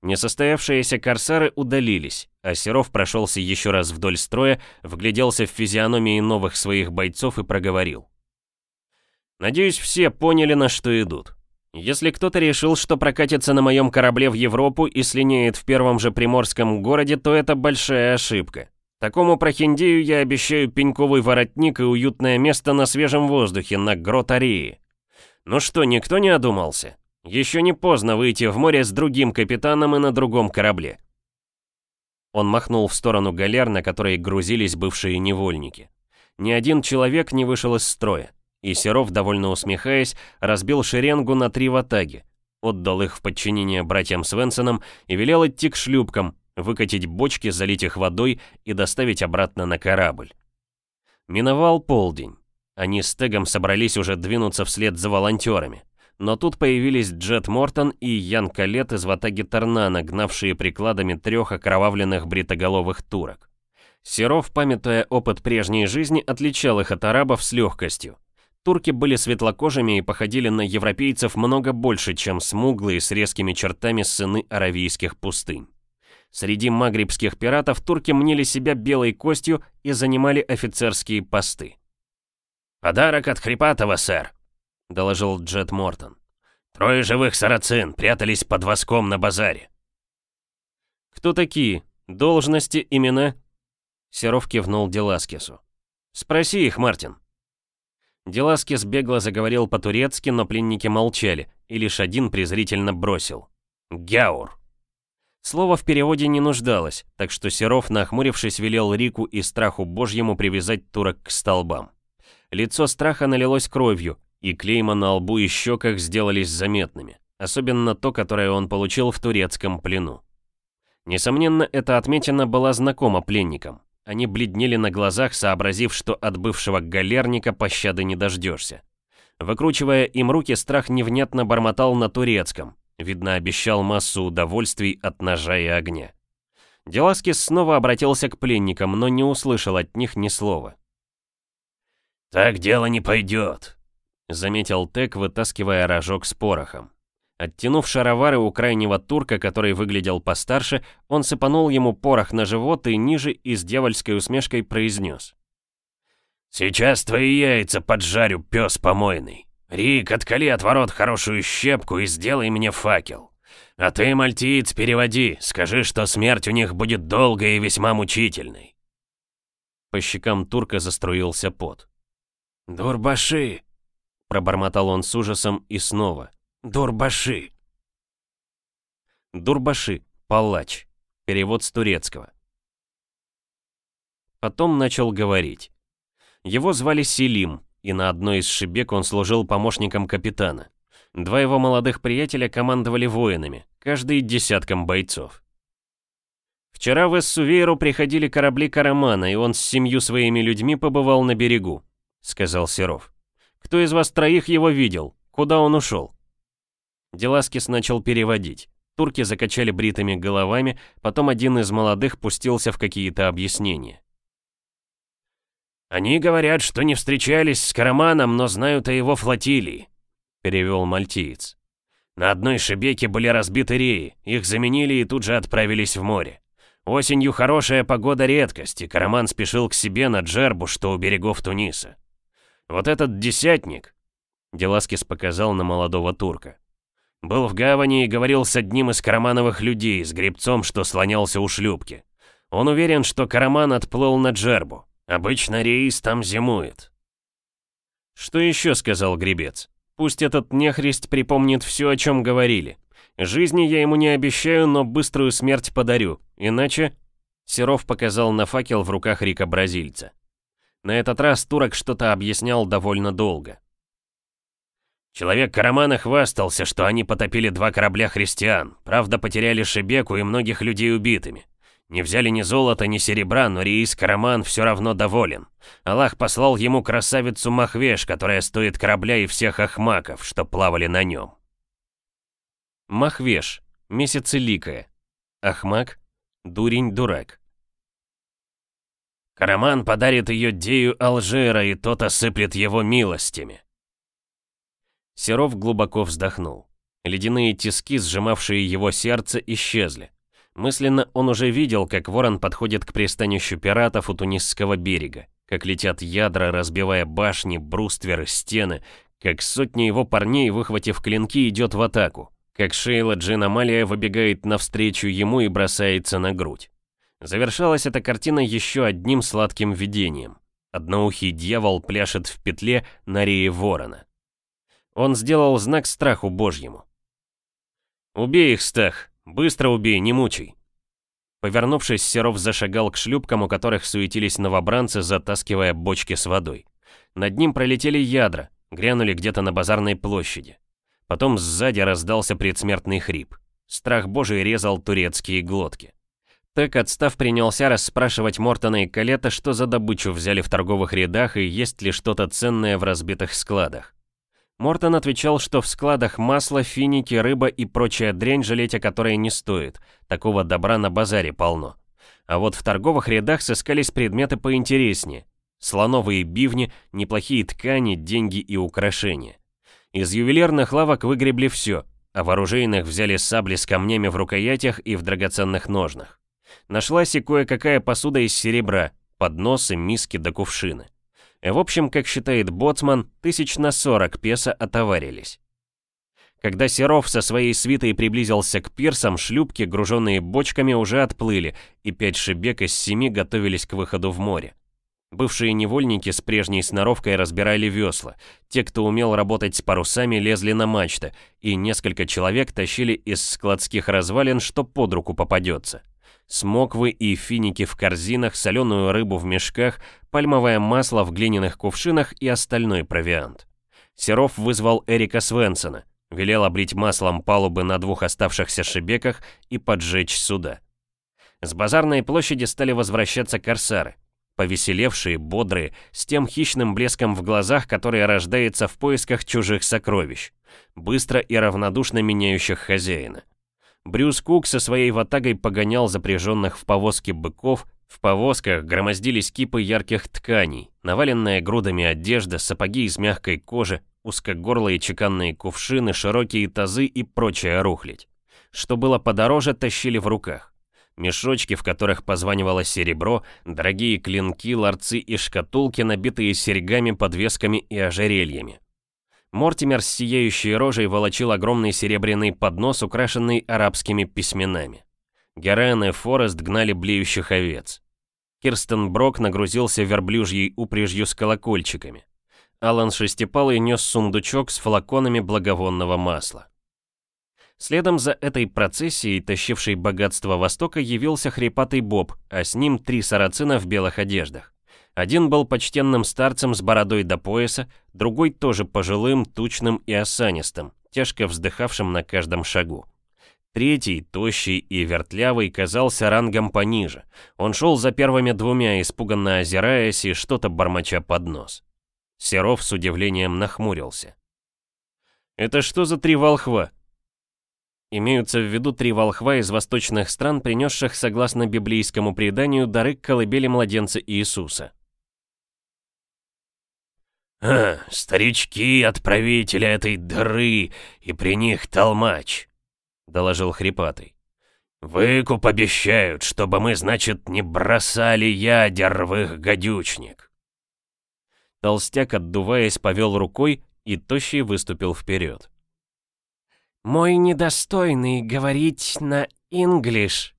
Несостоявшиеся корсары удалились, а Серов прошелся еще раз вдоль строя, вгляделся в физиономии новых своих бойцов и проговорил. «Надеюсь, все поняли, на что идут. Если кто-то решил, что прокатится на моем корабле в Европу и слиняет в первом же приморском городе, то это большая ошибка. Такому прохиндею я обещаю пеньковый воротник и уютное место на свежем воздухе на Гротарии. Ну что, никто не одумался? Еще не поздно выйти в море с другим капитаном и на другом корабле. Он махнул в сторону галер, на которые грузились бывшие невольники. Ни один человек не вышел из строя. И Серов, довольно усмехаясь, разбил шеренгу на три ватаги, отдал их в подчинение братьям Свенсонам и велел идти к шлюпкам, выкатить бочки, залить их водой и доставить обратно на корабль. Миновал полдень. Они с Тегом собрались уже двинуться вслед за волонтерами. Но тут появились Джет Мортон и Ян Калет из ватаги Торнана, гнавшие прикладами трех окровавленных бритоголовых турок. Серов, памятуя опыт прежней жизни, отличал их от арабов с легкостью. Турки были светлокожими и походили на европейцев много больше, чем смуглые с резкими чертами сыны аравийских пустынь. Среди магрибских пиратов турки мнили себя белой костью и занимали офицерские посты. «Подарок от Хрипатова, сэр», — доложил Джет Мортон. «Трое живых сарацин прятались под воском на базаре». «Кто такие? Должности, имена?» Серов кивнул Деласкесу. «Спроси их, Мартин». Деласкис бегло заговорил по-турецки, но пленники молчали, и лишь один презрительно бросил. «Гяур». Слово в переводе не нуждалось, так что Серов, нахмурившись, велел Рику и Страху Божьему привязать турок к столбам. Лицо Страха налилось кровью, и клейма на лбу и щеках сделались заметными, особенно то, которое он получил в турецком плену. Несомненно, эта отметина была знакома пленникам. Они бледнели на глазах, сообразив, что от бывшего галерника пощады не дождешься. Выкручивая им руки, страх невнятно бормотал на турецком. Видно, обещал массу удовольствий от ножа и огня. Деласкис снова обратился к пленникам, но не услышал от них ни слова. «Так дело не пойдет», — заметил Тек, вытаскивая рожок с порохом. Оттянув шаровары у крайнего турка, который выглядел постарше, он сыпанул ему порох на живот и ниже и с дьявольской усмешкой произнес. «Сейчас твои яйца поджарю, пес помойный. Рик, откали от ворот хорошую щепку и сделай мне факел. А ты, мальтиец, переводи, скажи, что смерть у них будет долгой и весьма мучительной». По щекам турка заструился пот. «Дурбаши!» — пробормотал он с ужасом и снова. «Дурбаши!» Дурбаши, палач. Перевод с турецкого. Потом начал говорить. Его звали Селим, и на одной из шибек он служил помощником капитана. Два его молодых приятеля командовали воинами, каждый десятком бойцов. Вчера в Эссувейру приходили корабли Карамана, и он с семью своими людьми побывал на берегу, сказал Серов. Кто из вас троих его видел? Куда он ушел? Деласкис начал переводить. Турки закачали бритыми головами, потом один из молодых пустился в какие-то объяснения. «Они говорят, что не встречались с Караманом, но знают о его флотилии», — перевел мальтиец. «На одной шебеке были разбиты реи, их заменили и тут же отправились в море. Осенью хорошая погода редкость, и Караман спешил к себе на Джербу, что у берегов Туниса. Вот этот десятник, Деласкис показал на молодого турка, был в гавани и говорил с одним из карамановых людей, с гребцом, что слонялся у шлюпки. Он уверен, что Караман отплыл на Джербу. Обычно рейс там зимует. Что еще сказал гребец? Пусть этот нехрист припомнит все, о чем говорили. Жизни я ему не обещаю, но быструю смерть подарю. Иначе... Серов показал на факел в руках Рика-бразильца. На этот раз турок что-то объяснял довольно долго. Человек Карамана хвастался, что они потопили два корабля христиан, правда потеряли Шебеку и многих людей убитыми. Не взяли ни золота, ни серебра, но Риис Караман все равно доволен. Аллах послал ему красавицу Махвеш, которая стоит корабля и всех ахмаков, что плавали на нем. Махвеш, месяцеликая. Ахмак, дурень-дурак. Караман подарит ее Дею Алжира, и тот осыплет его милостями. Серов глубоко вздохнул. Ледяные тиски, сжимавшие его сердце, исчезли. Мысленно он уже видел, как ворон подходит к пристанищу пиратов у Тунисского берега, как летят ядра, разбивая башни, брустверы, стены, как сотни его парней, выхватив клинки, идет в атаку, как Шейла Джин Амалия выбегает навстречу ему и бросается на грудь. Завершалась эта картина еще одним сладким видением. Одноухий дьявол пляшет в петле на рее ворона. Он сделал знак страху божьему. «Убей их, Стах! Быстро убей, не мучай!» Повернувшись, Серов зашагал к шлюпкам, у которых суетились новобранцы, затаскивая бочки с водой. Над ним пролетели ядра, грянули где-то на базарной площади. Потом сзади раздался предсмертный хрип. Страх божий резал турецкие глотки. Так, отстав, принялся расспрашивать Мортона и Калета, что за добычу взяли в торговых рядах и есть ли что-то ценное в разбитых складах. Мортон отвечал, что в складах масло, финики, рыба и прочая дрянь, жалеть о которой не стоит. Такого добра на базаре полно. А вот в торговых рядах сыскались предметы поинтереснее. Слоновые бивни, неплохие ткани, деньги и украшения. Из ювелирных лавок выгребли все, а вооружейных взяли сабли с камнями в рукоятях и в драгоценных ножнах. Нашлась и кое-какая посуда из серебра, подносы, миски да кувшины. В общем, как считает Боцман, тысяч на 40 песо отоварились. Когда Серов со своей свитой приблизился к пирсам, шлюпки, груженные бочками, уже отплыли, и пять шибек из семи готовились к выходу в море. Бывшие невольники с прежней сноровкой разбирали весла. Те, кто умел работать с парусами, лезли на мачты, и несколько человек тащили из складских развалин, что под руку попадется. Смоквы и финики в корзинах, соленую рыбу в мешках, пальмовое масло в глиняных кувшинах и остальной провиант. Серов вызвал Эрика Свенсона, велел облить маслом палубы на двух оставшихся шибеках и поджечь суда. С базарной площади стали возвращаться корсары, повеселевшие, бодрые, с тем хищным блеском в глазах, который рождается в поисках чужих сокровищ, быстро и равнодушно меняющих хозяина. Брюс Кук со своей ватагой погонял запряженных в повозке быков, в повозках громоздились кипы ярких тканей, наваленная грудами одежда, сапоги из мягкой кожи, узкогорлые чеканные кувшины, широкие тазы и прочая рухлядь. Что было подороже, тащили в руках. Мешочки, в которых позванивало серебро, дорогие клинки, ларцы и шкатулки, набитые серьгами, подвесками и ожерельями. Мортимер с сияющей рожей волочил огромный серебряный поднос, украшенный арабскими письменами. Герен и Форест гнали блеющих овец. Кирстен Брок нагрузился верблюжьей упряжью с колокольчиками. Алан Шестипалый нес сундучок с флаконами благовонного масла. Следом за этой процессией, тащившей богатство Востока, явился хрипатый Боб, а с ним три сарацина в белых одеждах. Один был почтенным старцем с бородой до пояса, другой тоже пожилым, тучным и осанистым, тяжко вздыхавшим на каждом шагу. Третий, тощий и вертлявый, казался рангом пониже. Он шел за первыми двумя, испуганно озираясь и что-то бормоча под нос. Серов с удивлением нахмурился. «Это что за три волхва?» Имеются в виду три волхва из восточных стран, принесших, согласно библейскому преданию, дары к колыбели младенца Иисуса. «А, старички, отправители этой дыры, и при них толмач», — доложил хрипатый. «Выкуп обещают, чтобы мы, значит, не бросали ядер в их гадючник». Толстяк, отдуваясь, повел рукой, и тощий выступил вперед. «Мой недостойный говорить на инглиш.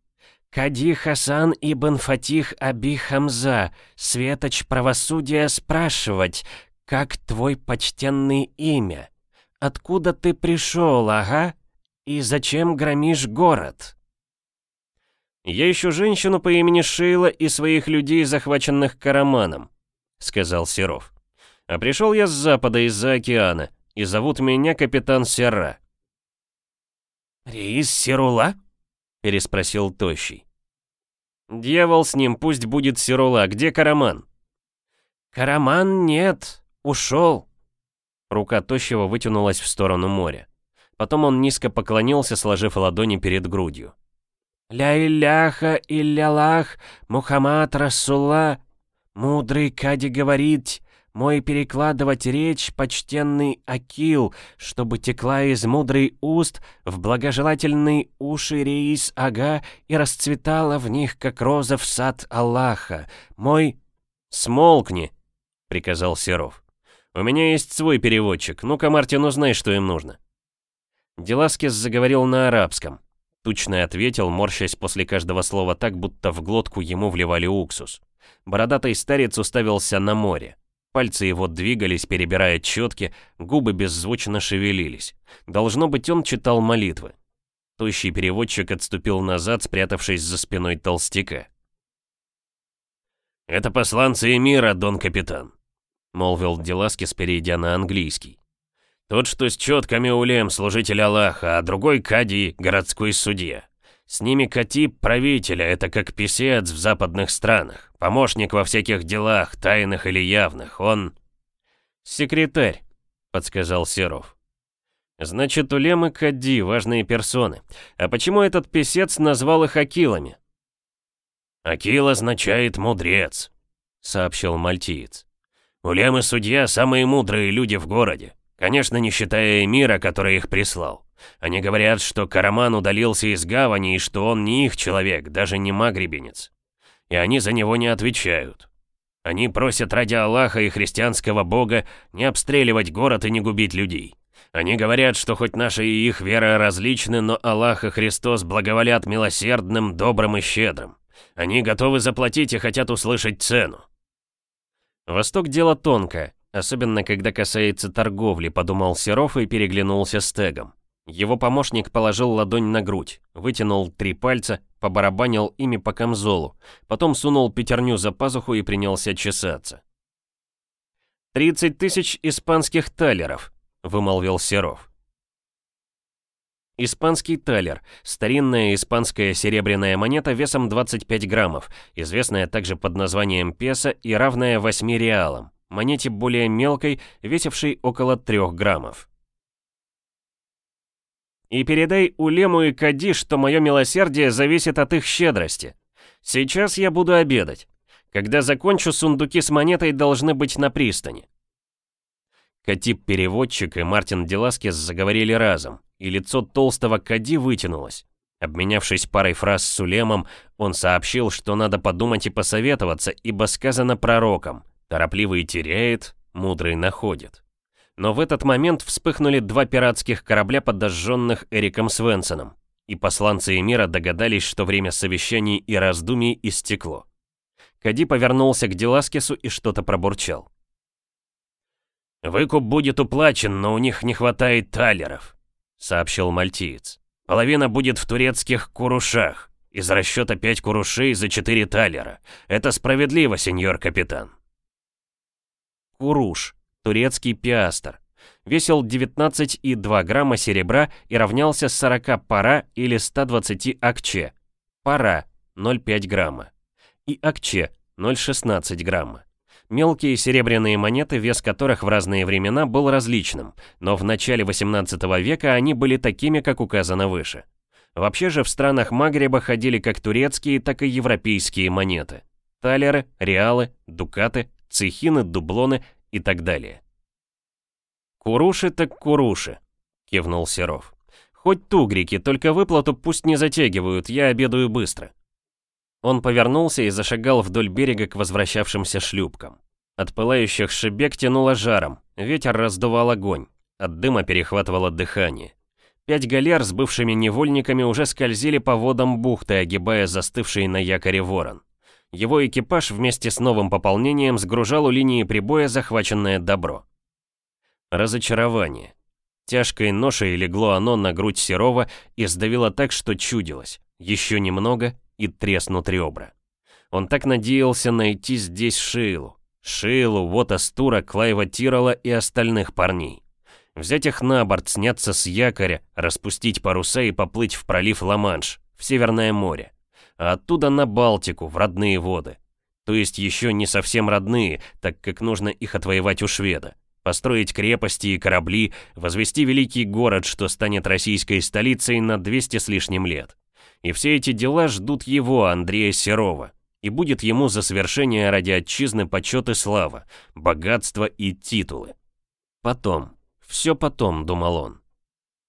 Кади Хасан ибн Фатих Аби Хамза, светоч правосудия, спрашивать, как твой почтенный имя? Откуда ты пришел, ага? И зачем громишь город?» «Я ищу женщину по имени Шейла и своих людей, захваченных Караманом», — сказал Серов. «А пришел я с запада, из-за океана, и зовут меня капитан Серра». «Реис Сирула?» — переспросил Тощий. «Дьявол с ним, пусть будет Сирула. Где Караман?» «Караман нет, ушел». Рука Тощего вытянулась в сторону моря. Потом он низко поклонился, сложив ладони перед грудью. «Ля илляха иллялах, Мухаммад Расулла, мудрый Кади говорит, мой перекладывать речь, почтенный Акил, чтобы текла из мудрой уст в благожелательные уши Реис Ага и расцветала в них, как роза в сад Аллаха. Мой... «Смолкни!» — приказал Серов. «У меня есть свой переводчик. Ну-ка, Мартин, узнай, что им нужно». Деласкес заговорил на арабском. Тучный ответил, морщась после каждого слова так, будто в глотку ему вливали уксус. Бородатый старец уставился на море. Пальцы его двигались, перебирая четки, губы беззвучно шевелились. Должно быть, он читал молитвы. Тощий переводчик отступил назад, спрятавшись за спиной толстяка. «Это посланцы мира, дон капитан», — молвил Деласкис, перейдя на английский. «Тот, что с четками улем, служитель Аллаха, а другой Кади, городской судья. С ними Катиб правителя, это как писец в западных странах, помощник во всяких делах, тайных или явных, он... Секретарь, подсказал Серов. Значит, Улем и Кадди важные персоны. А почему этот писец назвал их Акилами? Акил означает «мудрец», — сообщил мальтиец. Улем и судья — самые мудрые люди в городе, конечно, не считая эмира, который их прислал. Они говорят, что Караман удалился из гавани и что он не их человек, даже не магребенец. И они за него не отвечают. Они просят ради Аллаха и христианского бога не обстреливать город и не губить людей. Они говорят, что хоть наша и их вера различны, но Аллах и Христос благоволят милосердным, добрым и щедрым. Они готовы заплатить и хотят услышать цену. Восток дело тонкое, особенно когда касается торговли, подумал Серов и переглянулся с Тегом. Его помощник положил ладонь на грудь, вытянул три пальца, побарабанил ими по камзолу, потом сунул пятерню за пазуху и принялся чесаться. «Тридцать тысяч испанских талеров», — вымолвил Серов. Испанский талер – старинная испанская серебряная монета весом 25 граммов, известная также под названием песо и равная 8 реалам, монете более мелкой, весившей около 3 граммов. И передай Улему и Кади, что мое милосердие зависит от их щедрости. Сейчас я буду обедать. Когда закончу, сундуки с монетой должны быть на пристани. Катип-переводчик и Мартин Деласкес заговорили разом, и лицо толстого Кади вытянулось. Обменявшись парой фраз с Улемом, он сообщил, что надо подумать и посоветоваться, ибо сказано пророком «Торопливый теряет, мудрый находит». Но в этот момент вспыхнули два пиратских корабля, подожженных Эриком Свенсоном, и посланцы Эмира догадались, что время совещаний и раздумий истекло. Кади повернулся к Деласкесу и что-то пробурчал. «Выкуп будет уплачен, но у них не хватает талеров», — сообщил мальтиец. «Половина будет в турецких курушах. Из расчета 5 курушей за 4 талера. Это справедливо, сеньор капитан». Куруш, турецкий пиастр. Весил 19,2 грамма серебра и равнялся 40 пара или 120 акче. Пара 0,5 грамма. И акче 0,16 грамма. Мелкие серебряные монеты, вес которых в разные времена был различным, но в начале 18 века они были такими, как указано выше. Вообще же в странах Магреба ходили как турецкие, так и европейские монеты. Талеры, реалы, дукаты, цехины, дублоны и так далее. «Куруши так куруши», — кивнул Серов. «Хоть тугрики, только выплату пусть не затягивают, я обедаю быстро». Он повернулся и зашагал вдоль берега к возвращавшимся шлюпкам. От пылающих шибек тянуло жаром, ветер раздувал огонь, от дыма перехватывало дыхание. Пять галер с бывшими невольниками уже скользили по водам бухты, огибая застывший на якоре ворон. Его экипаж вместе с новым пополнением сгружал у линии прибоя захваченное добро. Разочарование. Тяжкой ношей легло оно на грудь Серова и сдавило так, что чудилось. Еще немного, и треснут ребра. Он так надеялся найти здесь Шейлу. Шейлу, вот Астура, Клайва Тирола и остальных парней. Взять их на борт, сняться с якоря, распустить паруса и поплыть в пролив Ла-Манш, в Северное море. А оттуда на Балтику, в родные воды. То есть еще не совсем родные, так как нужно их отвоевать у шведа. Построить крепости и корабли, возвести великий город, что станет российской столицей на 200 с лишним лет. И все эти дела ждут его, Андрея Серова. И будет ему за свершение ради отчизны почет и слава, богатство и титулы. Потом, все потом, думал он.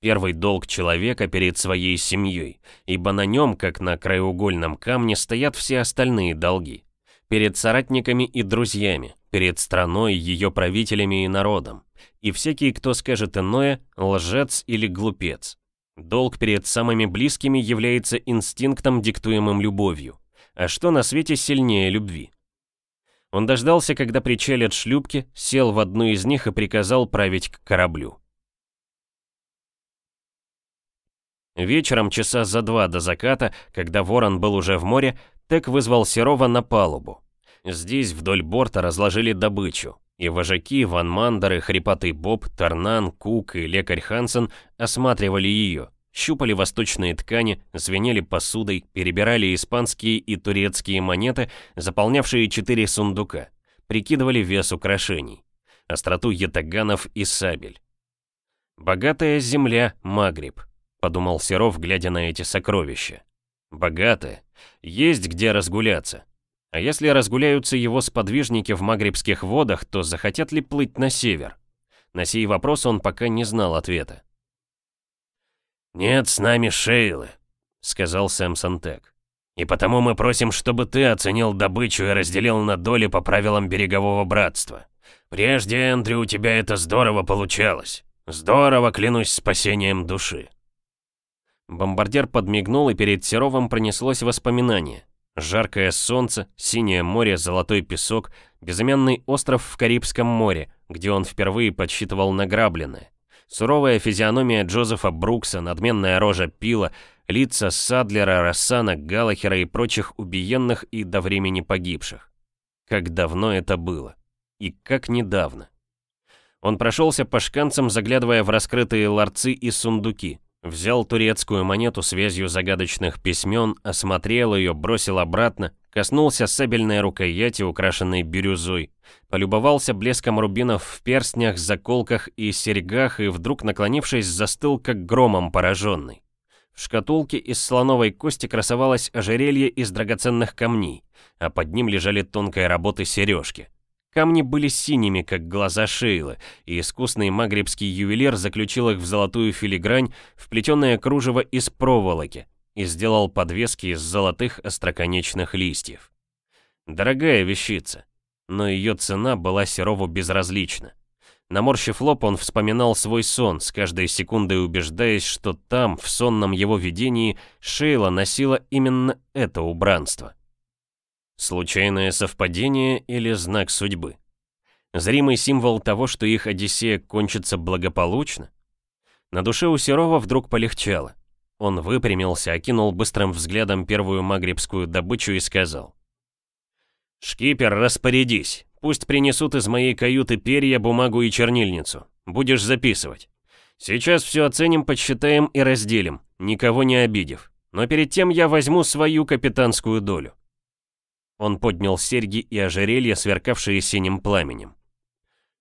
Первый долг человека перед своей семьей, ибо на нем, как на краеугольном камне, стоят все остальные долги. Перед соратниками и друзьями, перед страной, ее правителями и народом. И всякий, кто скажет иное, лжец или глупец. Долг перед самыми близкими является инстинктом, диктуемым любовью. А что на свете сильнее любви? Он дождался, когда причалят шлюпки, сел в одну из них и приказал править к кораблю. Вечером, часа за два до заката, когда ворон был уже в море, Тек вызвал Серова на палубу. Здесь вдоль борта разложили добычу, и вожаки Ван Мандер и Боб, Тарнан, Кук и лекарь Хансен осматривали ее, щупали восточные ткани, звенели посудой, перебирали испанские и турецкие монеты, заполнявшие четыре сундука, прикидывали вес украшений, остроту ятаганов и сабель. «Богатая земля, Магриб», — подумал Серов, глядя на эти сокровища. «Богатая. Есть где разгуляться. А если разгуляются его сподвижники в магрибских водах, то захотят ли плыть на север? На сей вопрос он пока не знал ответа. «Нет с нами Шейлы», — сказал Сэм Сантек. «И потому мы просим, чтобы ты оценил добычу и разделил на доли по правилам берегового братства. Прежде, Эндрю, у тебя это здорово получалось. Здорово, клянусь спасением души». Бомбардир подмигнул, и перед Серовым пронеслось воспоминание. Жаркое солнце, синее море, золотой песок, безымянный остров в Карибском море, где он впервые подсчитывал награбленное. Суровая физиономия Джозефа Брукса, надменная рожа Пила, лица Садлера, Рассана, Галахера и прочих убиенных и до времени погибших. Как давно это было. И как недавно. Он прошелся по шканцам, заглядывая в раскрытые ларцы и сундуки. Взял турецкую монету с загадочных письмен, осмотрел ее, бросил обратно, коснулся сабельной рукояти, украшенной бирюзой, полюбовался блеском рубинов в перстнях, заколках и серьгах и вдруг, наклонившись, застыл, как громом пораженный. В шкатулке из слоновой кости красовалось ожерелье из драгоценных камней, а под ним лежали тонкой работы сережки. Камни были синими, как глаза Шейлы, и искусный магрибский ювелир заключил их в золотую филигрань, вплетенное кружево из проволоки, и сделал подвески из золотых остроконечных листьев. Дорогая вещица, но ее цена была Серову безразлична. Наморщив лоб, он вспоминал свой сон, с каждой секундой убеждаясь, что там, в сонном его видении, Шейла носила именно это убранство. Случайное совпадение или знак судьбы? Зримый символ того, что их Одиссея кончится благополучно? На душе у Серова вдруг полегчало. Он выпрямился, окинул быстрым взглядом первую магрибскую добычу и сказал. «Шкипер, распорядись. Пусть принесут из моей каюты перья, бумагу и чернильницу. Будешь записывать. Сейчас все оценим, подсчитаем и разделим, никого не обидев. Но перед тем я возьму свою капитанскую долю». Он поднял серьги и ожерелья, сверкавшие синим пламенем.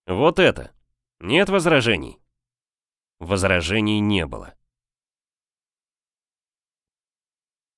«Вот это. Нет возражений?» Возражений не было.